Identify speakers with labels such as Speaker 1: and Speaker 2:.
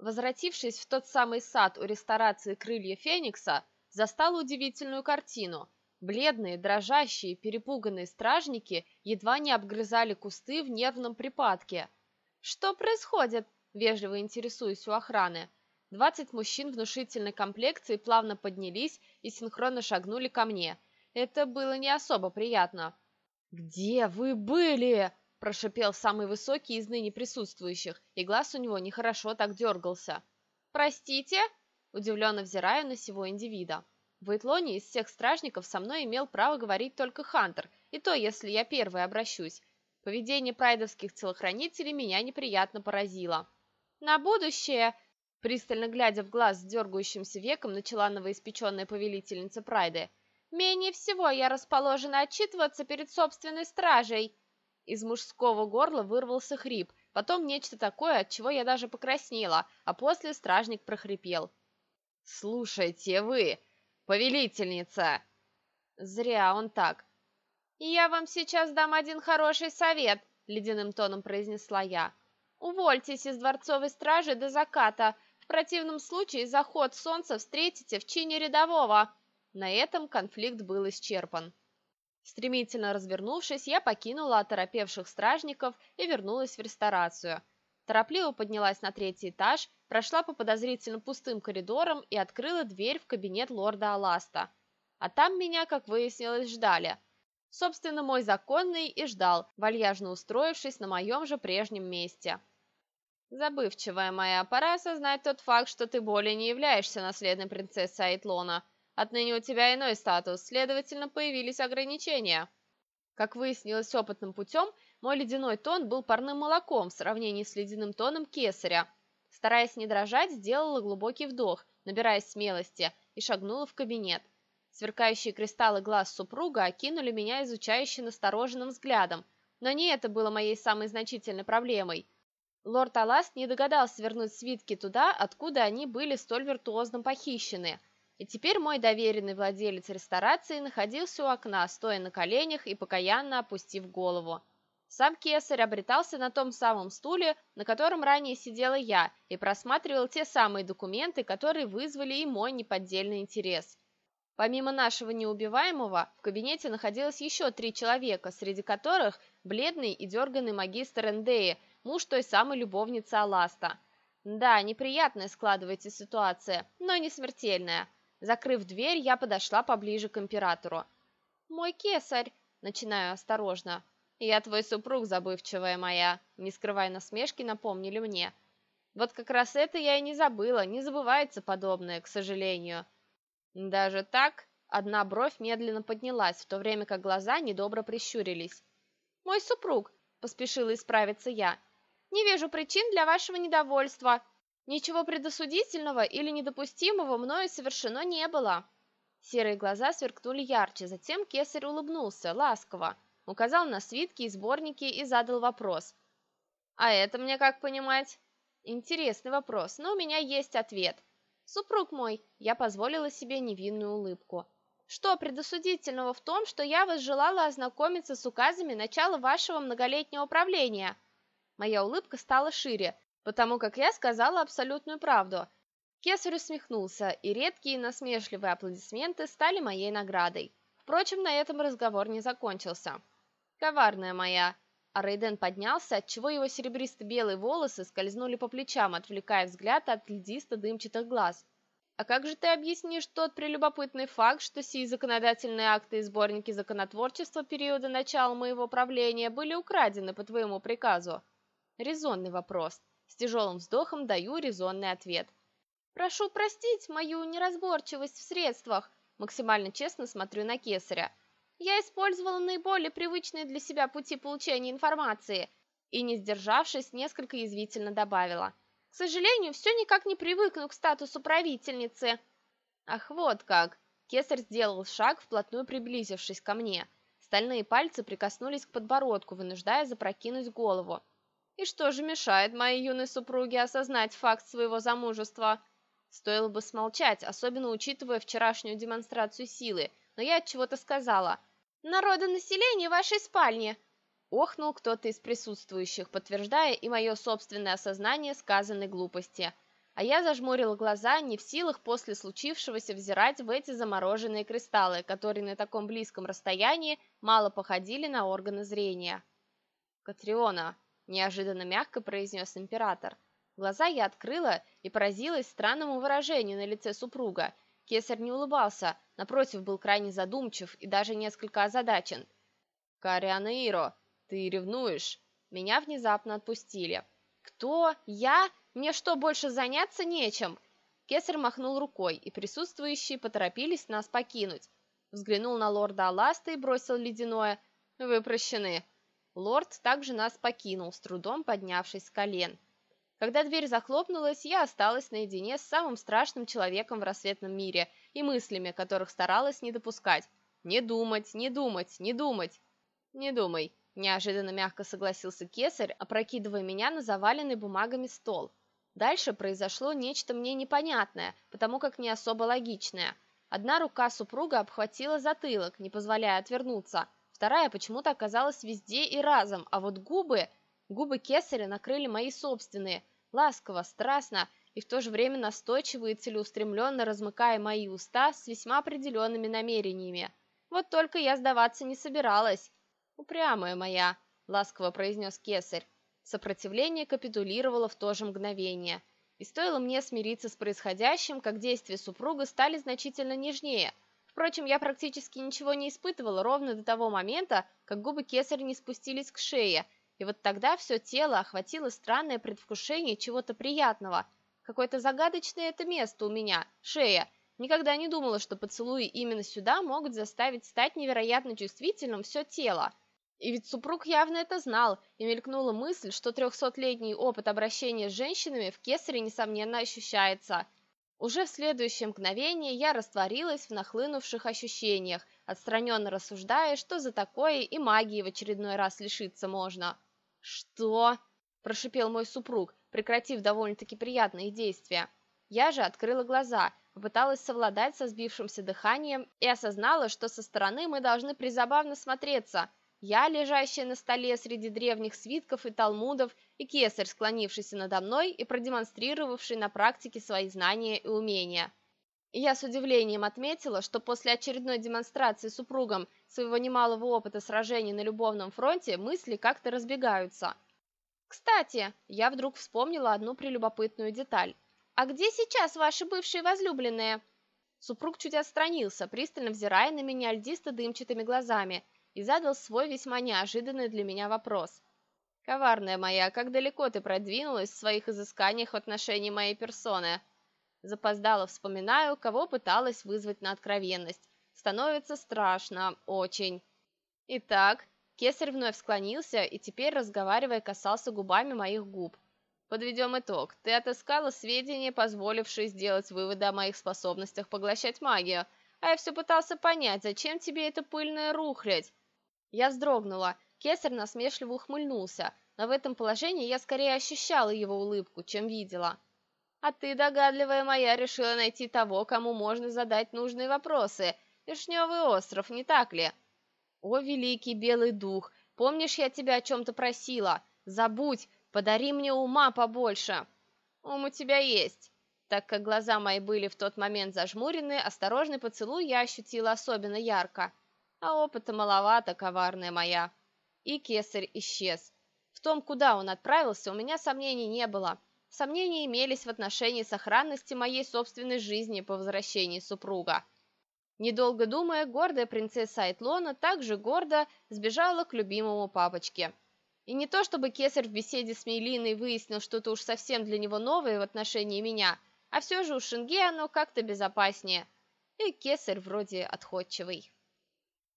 Speaker 1: Возвратившись в тот самый сад у ресторации «Крылья Феникса», застал удивительную картину. Бледные, дрожащие, перепуганные стражники едва не обгрызали кусты в нервном припадке. «Что происходит?» – вежливо интересуюсь у охраны. Двадцать мужчин внушительной комплекции плавно поднялись и синхронно шагнули ко мне. Это было не особо приятно. «Где вы были?» – прошипел самый высокий из ныне присутствующих, и глаз у него нехорошо так дергался. «Простите?» – удивленно взираю на сего индивида. В Этлоне из всех стражников со мной имел право говорить только Хантер, и то, если я первый обращусь. Поведение прайдовских телохранителей меня неприятно поразило. «На будущее!» Пристально глядя в глаз с дергающимся веком, начала новоиспеченная повелительница Прайды. «Менее всего я расположена отчитываться перед собственной стражей!» Из мужского горла вырвался хрип, потом нечто такое, от чего я даже покраснела, а после стражник прохрипел. «Слушайте вы, повелительница!» Зря он так. «Я вам сейчас дам один хороший совет», — ледяным тоном произнесла я. «Увольтесь из дворцовой стражи до заката, противном случае заход солнца встретите в чине рядового. На этом конфликт был исчерпан. Стремительно развернувшись, я покинула оторопевших стражников и вернулась в ресторацию. Торопливо поднялась на третий этаж, прошла по подозрительно пустым коридорам и открыла дверь в кабинет лорда Аласта. А там меня, как выяснилось, ждали. Собственно, мой законный и ждал, вальяжно устроившись на моем же прежнем месте. Забывчивая моя, пора осознать тот факт, что ты более не являешься наследной принцессой Айтлона. Отныне у тебя иной статус, следовательно, появились ограничения. Как выяснилось опытным путем, мой ледяной тон был парным молоком в сравнении с ледяным тоном кесаря. Стараясь не дрожать, сделала глубокий вдох, набираясь смелости, и шагнула в кабинет. Сверкающие кристаллы глаз супруга окинули меня изучающе настороженным взглядом, но не это было моей самой значительной проблемой – Лорд Аласт не догадался вернуть свитки туда, откуда они были столь виртуозно похищены. И теперь мой доверенный владелец ресторации находился у окна, стоя на коленях и покаянно опустив голову. Сам кесарь обретался на том самом стуле, на котором ранее сидела я, и просматривал те самые документы, которые вызвали и мой неподдельный интерес. Помимо нашего неубиваемого, в кабинете находилось еще три человека, среди которых бледный и дерганный магистр Эндеи – муж той самой любовницы Аласта. Да, неприятная складывается ситуация, но не смертельная. Закрыв дверь, я подошла поближе к императору. «Мой кесарь!» – начинаю осторожно. «Я твой супруг, забывчивая моя!» – не скрывая насмешки, напомнили мне. Вот как раз это я и не забыла, не забывается подобное, к сожалению. Даже так одна бровь медленно поднялась, в то время как глаза недобро прищурились. «Мой супруг!» – поспешила исправиться я – не вижу причин для вашего недовольства. Ничего предосудительного или недопустимого мною совершено не было». Серые глаза сверкнули ярче, затем кесарь улыбнулся, ласково, указал на свитки и сборники и задал вопрос. «А это мне как понимать?» Интересный вопрос, но у меня есть ответ. Супруг мой, я позволила себе невинную улыбку. Что предосудительного в том, что я вас желала ознакомиться с указами начала вашего многолетнего правления – Моя улыбка стала шире, потому как я сказала абсолютную правду. Кесарь усмехнулся, и редкие насмешливые аплодисменты стали моей наградой. Впрочем, на этом разговор не закончился. «Коварная моя!» А Рейден поднялся, отчего его серебристо-белые волосы скользнули по плечам, отвлекая взгляд от льдисто-дымчатых глаз. «А как же ты объяснишь тот прелюбопытный факт, что сии законодательные акты и сборники законотворчества периода начала моего правления были украдены по твоему приказу?» Резонный вопрос. С тяжелым вздохом даю резонный ответ. «Прошу простить мою неразборчивость в средствах», максимально честно смотрю на Кесаря. «Я использовала наиболее привычные для себя пути получения информации» и, не сдержавшись, несколько язвительно добавила. «К сожалению, все никак не привыкну к статусу правительницы». «Ах, вот как!» Кесарь сделал шаг, вплотную приблизившись ко мне. Стальные пальцы прикоснулись к подбородку, вынуждая запрокинуть голову. И что же мешает моей юной супруге осознать факт своего замужества? Стоило бы смолчать, особенно учитывая вчерашнюю демонстрацию силы, но я от чего-то сказала «Народонаселение вашей спальни!» Охнул кто-то из присутствующих, подтверждая и мое собственное осознание сказанной глупости. а я зажмурила глаза, не в силах после случившегося взирать в эти замороженные кристаллы, которые на таком близком расстоянии мало походили на органы зрения. «Катриона», – неожиданно мягко произнес император. Глаза я открыла и поразилась странному выражению на лице супруга. Кесарь не улыбался, напротив, был крайне задумчив и даже несколько озадачен. «Карианаиро, ты ревнуешь?» Меня внезапно отпустили. «Кто? Я? Мне что, больше заняться нечем?» Кесарь махнул рукой, и присутствующие поторопились нас покинуть. Взглянул на лорда Аласта и бросил ледяное «Вы прощены». Лорд также нас покинул, с трудом поднявшись с колен. Когда дверь захлопнулась, я осталась наедине с самым страшным человеком в рассветном мире и мыслями, которых старалась не допускать. Не думать, не думать, не думать. Не думай, неожиданно мягко согласился кесарь, опрокидывая меня на заваленный бумагами стол. Дальше произошло нечто мне непонятное, потому как не особо логичное. Одна рука супруга обхватила затылок, не позволяя отвернуться, вторая почему-то оказалась везде и разом, а вот губы... Губы кесаря накрыли мои собственные, ласково, страстно и в то же время настойчиво и целеустремленно размыкая мои уста с весьма определенными намерениями. Вот только я сдаваться не собиралась. «Упрямая моя», — ласково произнес кесарь. Сопротивление капитулировало в то же мгновение. И стоило мне смириться с происходящим, как действия супруга стали значительно нежнее. Впрочем, я практически ничего не испытывала ровно до того момента, как губы кесаря не спустились к шее, и вот тогда все тело охватило странное предвкушение чего-то приятного. Какое-то загадочное это место у меня, шея. Никогда не думала, что поцелуи именно сюда могут заставить стать невероятно чувствительным все тело. И ведь супруг явно это знал, и мелькнула мысль, что трехсотлетний опыт обращения с женщинами в кесаре, несомненно, ощущается. Уже в следующее мгновение я растворилась в нахлынувших ощущениях, отстраненно рассуждая, что за такое и магии в очередной раз лишиться можно. «Что?» – прошипел мой супруг, прекратив довольно-таки приятные действия. Я же открыла глаза, попыталась совладать со сбившимся дыханием и осознала, что со стороны мы должны призабавно смотреться – я, лежащая на столе среди древних свитков и талмудов, и кесарь, склонившийся надо мной и продемонстрировавший на практике свои знания и умения. Я с удивлением отметила, что после очередной демонстрации супругам своего немалого опыта сражений на любовном фронте мысли как-то разбегаются. Кстати, я вдруг вспомнила одну прелюбопытную деталь. «А где сейчас ваши бывшие возлюбленные?» Супруг чуть отстранился, пристально взирая на меня льдисто-дымчатыми глазами – и задал свой весьма неожиданный для меня вопрос. «Коварная моя, как далеко ты продвинулась в своих изысканиях в отношении моей персоны?» Запоздало вспоминаю, кого пыталась вызвать на откровенность. Становится страшно, очень. Итак, кесарь вновь склонился и теперь, разговаривая, касался губами моих губ. Подведем итог. Ты отыскала сведения, позволившие сделать выводы о моих способностях поглощать магию, а я все пытался понять, зачем тебе эта пыльная рухлядь? Я вздрогнула. Кесарь насмешливо ухмыльнулся, но в этом положении я скорее ощущала его улыбку, чем видела. «А ты, догадливая моя, решила найти того, кому можно задать нужные вопросы. Вишневый остров, не так ли?» «О, великий белый дух, помнишь, я тебя о чем-то просила? Забудь, подари мне ума побольше!» «Ум у тебя есть!» Так как глаза мои были в тот момент зажмурены, осторожный поцелуй я ощутила особенно ярко а опыта маловато, коварная моя. И кесарь исчез. В том, куда он отправился, у меня сомнений не было. Сомнения имелись в отношении сохранности моей собственной жизни по возвращении супруга. Недолго думая, гордая принцесса Айтлона также гордо сбежала к любимому папочке. И не то чтобы кесарь в беседе с Мейлиной выяснил что-то уж совсем для него новое в отношении меня, а все же у Шинге оно как-то безопаснее. И кесарь вроде отходчивый.